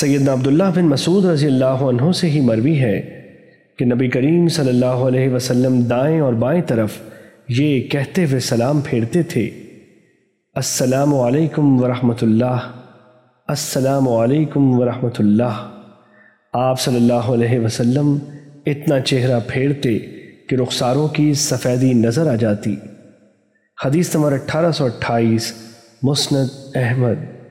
سیدنا عبداللہ بن مسعود رضی اللہ عنہ سے ہی مروی ہے کہ نبی کریم صلی اللہ علیہ وسلم دائیں اور بائیں طرف یہ کہتے ہوئے سلام پھیرتے تھے۔ السلام علیکم ورحمۃ اللہ۔ السلام علیکم ورحمۃ اللہ۔ آپ صلی اللہ علیہ وسلم اتنا چہرہ پھیرتے کہ رخساروں کی سفیدی نظر آ جاتی۔ حدیث نمبر اٹھارہ سو اٹھائیس، مسند احمد۔